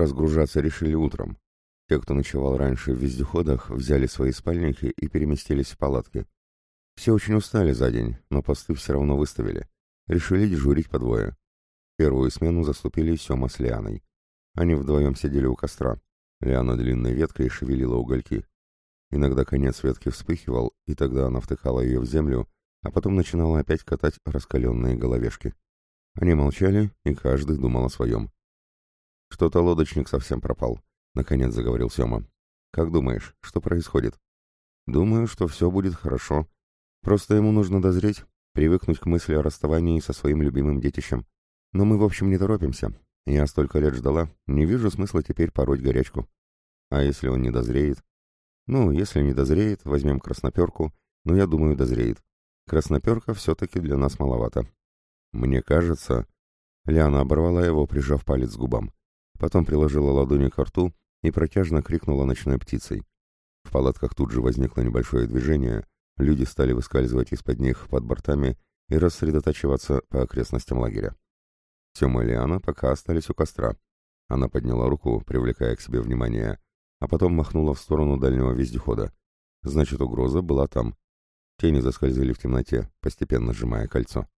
разгружаться решили утром. Те, кто ночевал раньше в вездеходах, взяли свои спальники и переместились в палатки. Все очень устали за день, но посты все равно выставили. Решили дежурить по двое. Первую смену заступили Сема с Лианой. Они вдвоем сидели у костра. Лиана длинной веткой шевелила угольки. Иногда конец ветки вспыхивал, и тогда она втыкала ее в землю, а потом начинала опять катать раскаленные головешки. Они молчали, и каждый думал о своем. «Что-то лодочник совсем пропал», — наконец заговорил Сема. «Как думаешь, что происходит?» «Думаю, что все будет хорошо. Просто ему нужно дозреть, привыкнуть к мысли о расставании со своим любимым детищем. Но мы, в общем, не торопимся. Я столько лет ждала, не вижу смысла теперь пороть горячку. А если он не дозреет? Ну, если не дозреет, возьмем красноперку, но я думаю, дозреет. Красноперка все-таки для нас маловато. Мне кажется... Лиана оборвала его, прижав палец к губам. Потом приложила ладони к рту и протяжно крикнула ночной птицей. В палатках тут же возникло небольшое движение, люди стали выскальзывать из-под них под бортами и рассредотачиваться по окрестностям лагеря. Сема и Лиана пока остались у костра. Она подняла руку, привлекая к себе внимание, а потом махнула в сторону дальнего вездехода. Значит, угроза была там. Тени заскользили в темноте, постепенно сжимая кольцо.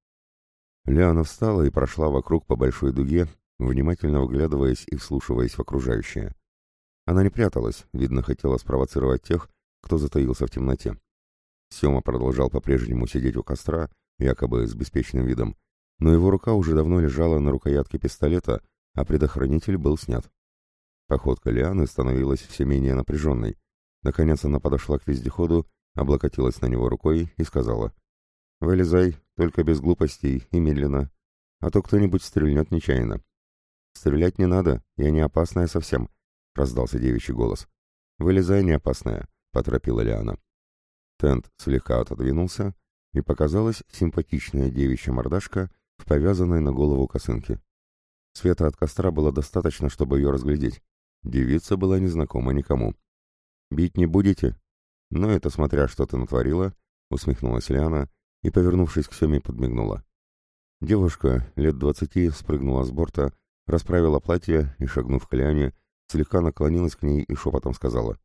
Лиана встала и прошла вокруг по большой дуге, внимательно вглядываясь и вслушиваясь в окружающее. Она не пряталась, видно, хотела спровоцировать тех, кто затаился в темноте. Сема продолжал по-прежнему сидеть у костра, якобы с беспечным видом, но его рука уже давно лежала на рукоятке пистолета, а предохранитель был снят. Походка Лианы становилась все менее напряженной. Наконец она подошла к вездеходу, облокотилась на него рукой и сказала, «Вылезай, только без глупостей и медленно, а то кто-нибудь стрельнет нечаянно». «Стрелять не надо, я не опасная совсем», — раздался девичий голос. «Вылезай, не опасная», — поторопила Лиана. Тент слегка отодвинулся, и показалась симпатичная девичья мордашка в повязанной на голову косынке. Света от костра было достаточно, чтобы ее разглядеть. Девица была незнакома никому. «Бить не будете?» «Ну, это смотря, что ты натворила», — усмехнулась Лиана и, повернувшись к Семе, подмигнула. Девушка лет двадцати спрыгнула с борта, расправила платье и, шагнув к Лиане, слегка наклонилась к ней и шепотом сказала.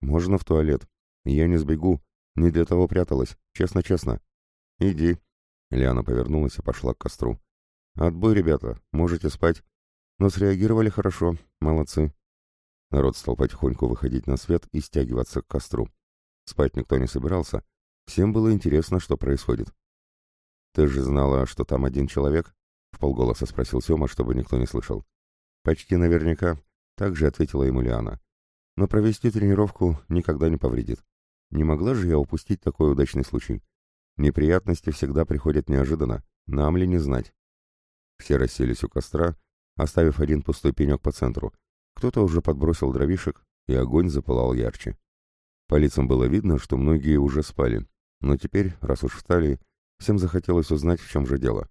«Можно в туалет? Я не сбегу. Не для того пряталась. Честно-честно». «Иди», Лиана повернулась и пошла к костру. «Отбой, ребята, можете спать. Но среагировали хорошо, молодцы». Народ стал потихоньку выходить на свет и стягиваться к костру. Спать никто не собирался. Всем было интересно, что происходит. «Ты же знала, что там один человек?» — в полголоса спросил Сема, чтобы никто не слышал. «Почти наверняка», — также ответила ему Лиана. «Но провести тренировку никогда не повредит. Не могла же я упустить такой удачный случай. Неприятности всегда приходят неожиданно, нам ли не знать. Все расселись у костра, оставив один пустой пенек по центру. Кто-то уже подбросил дровишек, и огонь запылал ярче. По лицам было видно, что многие уже спали, но теперь, раз уж встали, всем захотелось узнать, в чем же дело.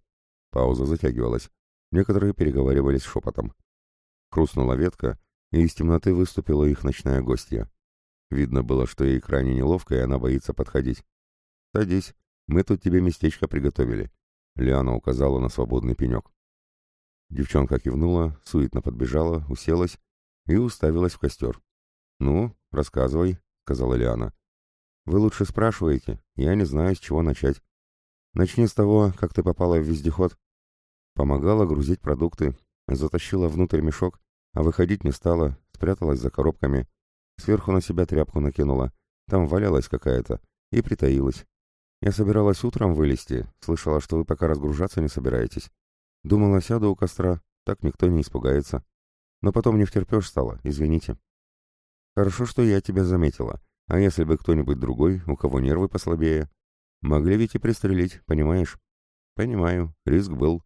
Пауза затягивалась. Некоторые переговаривались шепотом. Хрустнула ветка, и из темноты выступила их ночная гостья. Видно было, что ей крайне неловко, и она боится подходить. «Садись», мы тут тебе местечко приготовили. Лиана указала на свободный пенек. Девчонка кивнула, суетно подбежала, уселась и уставилась в костер. «Ну, рассказывай», — сказала Лиана. «Вы лучше спрашиваете, я не знаю, с чего начать. Начни с того, как ты попала в вездеход». Помогала грузить продукты, затащила внутрь мешок, а выходить не стала, спряталась за коробками. Сверху на себя тряпку накинула, там валялась какая-то, и притаилась. Я собиралась утром вылезти, слышала, что вы пока разгружаться не собираетесь. Думала, сяду у костра, так никто не испугается. Но потом не втерпешь стало, извините. Хорошо, что я тебя заметила. А если бы кто-нибудь другой, у кого нервы послабее? Могли ведь и пристрелить, понимаешь? Понимаю, риск был.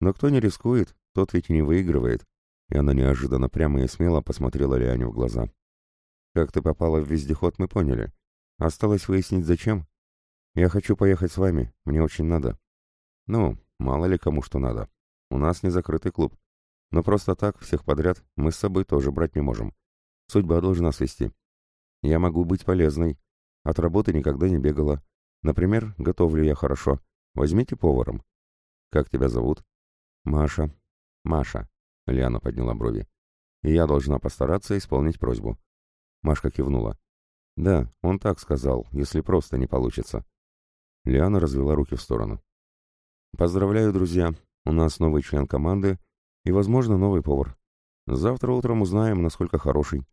Но кто не рискует, тот ведь и не выигрывает. И она неожиданно прямо и смело посмотрела Лиане в глаза. Как ты попала в вездеход, мы поняли. Осталось выяснить, зачем. Я хочу поехать с вами, мне очень надо. Ну, мало ли кому что надо. У нас не закрытый клуб. Но просто так, всех подряд, мы с собой тоже брать не можем. Судьба должна свести. Я могу быть полезной. От работы никогда не бегала. Например, готовлю я хорошо. Возьмите поваром. Как тебя зовут? Маша. Маша. Лиана подняла брови. я должна постараться исполнить просьбу. Машка кивнула. Да, он так сказал, если просто не получится. Лиана развела руки в сторону. Поздравляю, друзья, у нас новый член команды и, возможно, новый повар. Завтра утром узнаем, насколько хороший.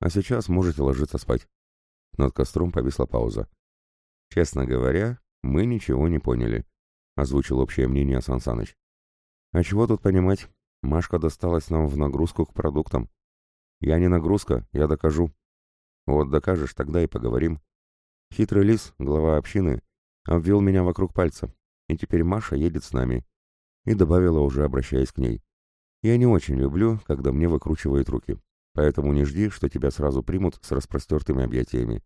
А сейчас можете ложиться спать. Над костром повисла пауза. Честно говоря, мы ничего не поняли, озвучил общее мнение Сансаныч. А чего тут понимать? Машка досталась нам в нагрузку к продуктам. Я не нагрузка, я докажу. Вот докажешь, тогда и поговорим. Хитрый лис, глава общины, обвел меня вокруг пальца, и теперь Маша едет с нами. И добавила, уже обращаясь к ней. Я не очень люблю, когда мне выкручивают руки, поэтому не жди, что тебя сразу примут с распростертыми объятиями.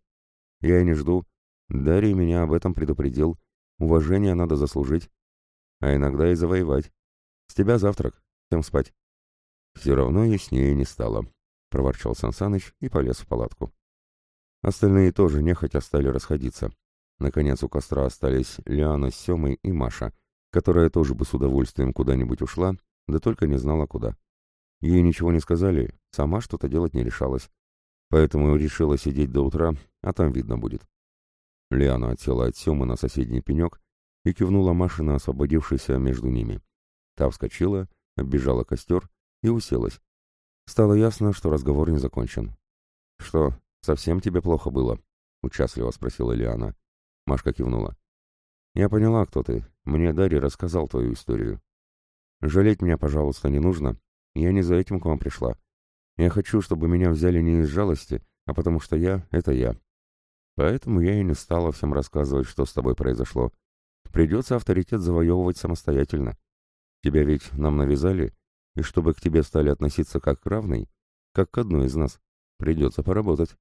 Я и не жду. Дарья меня об этом предупредил. Уважение надо заслужить, а иногда и завоевать. С тебя завтрак, всем спать. Все равно яснее не стало, проворчал Сансаныч и полез в палатку. Остальные тоже нехотя стали расходиться. Наконец у костра остались Лиана с Семой и Маша, которая тоже бы с удовольствием куда-нибудь ушла, да только не знала куда. Ей ничего не сказали, сама что-то делать не решалась. Поэтому решила сидеть до утра, а там видно будет. Лиана отсела от Семы на соседний пенек и кивнула Маше на освободившийся между ними. Та вскочила, оббежала костер и уселась. Стало ясно, что разговор не закончен. «Что, совсем тебе плохо было?» — участливо спросила Лиана. Машка кивнула. «Я поняла, кто ты. Мне Дарья рассказал твою историю. Жалеть меня, пожалуйста, не нужно. Я не за этим к вам пришла. Я хочу, чтобы меня взяли не из жалости, а потому что я — это я. Поэтому я и не стала всем рассказывать, что с тобой произошло. Придется авторитет завоевывать самостоятельно. Тебя ведь нам навязали, и чтобы к тебе стали относиться как к равной, как к одной из нас, придется поработать.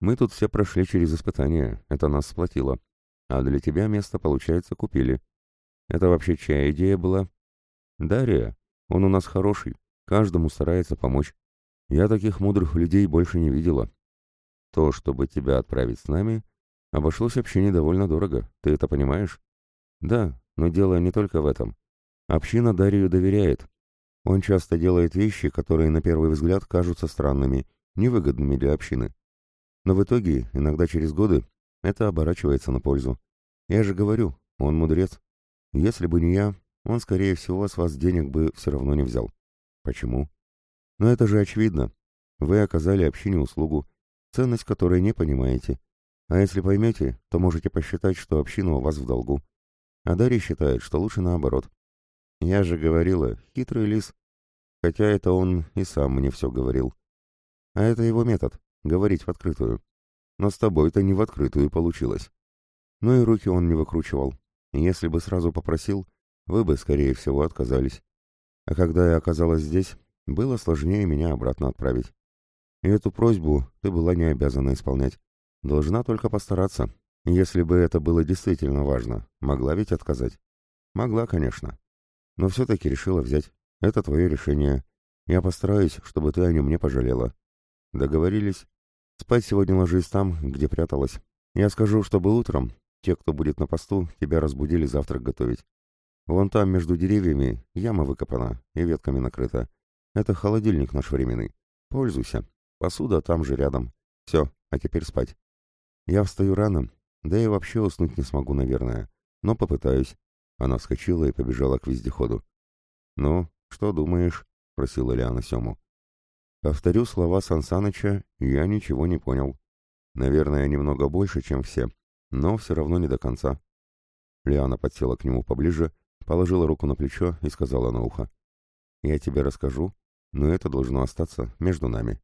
Мы тут все прошли через испытания, это нас сплотило. А для тебя место, получается, купили. Это вообще чья идея была? Дарья, он у нас хороший, каждому старается помочь. Я таких мудрых людей больше не видела. То, чтобы тебя отправить с нами, обошлось общине довольно дорого, ты это понимаешь? Да, но дело не только в этом. Община Дарью доверяет. Он часто делает вещи, которые на первый взгляд кажутся странными, невыгодными для общины. Но в итоге, иногда через годы, это оборачивается на пользу. Я же говорю, он мудрец. Если бы не я, он, скорее всего, с вас денег бы все равно не взял. Почему? Но это же очевидно. Вы оказали общине услугу, ценность которой не понимаете. А если поймете, то можете посчитать, что община у вас в долгу. А Дарья считает, что лучше наоборот. Я же говорила, хитрый лис. Хотя это он и сам мне все говорил. А это его метод — говорить в открытую. Но с тобой-то не в открытую получилось. Но и руки он не выкручивал. Если бы сразу попросил, вы бы, скорее всего, отказались. А когда я оказалась здесь, было сложнее меня обратно отправить. И эту просьбу ты была не обязана исполнять. Должна только постараться. Если бы это было действительно важно, могла ведь отказать? Могла, конечно. Но все-таки решила взять. Это твое решение. Я постараюсь, чтобы ты о нем не пожалела. Договорились? Спать сегодня ложись там, где пряталась. Я скажу, чтобы утром те, кто будет на посту, тебя разбудили завтрак готовить. Вон там, между деревьями, яма выкопана и ветками накрыта. Это холодильник наш временный. Пользуйся. Посуда там же рядом. Все, а теперь спать. Я встаю рано, да и вообще уснуть не смогу, наверное. Но попытаюсь. Она вскочила и побежала к вездеходу. «Ну, что думаешь?» — просила Лиана Сему. Повторю слова Сансаныча, я ничего не понял. Наверное, немного больше, чем все, но все равно не до конца. Лиана подсела к нему поближе, положила руку на плечо и сказала на ухо. «Я тебе расскажу, но это должно остаться между нами».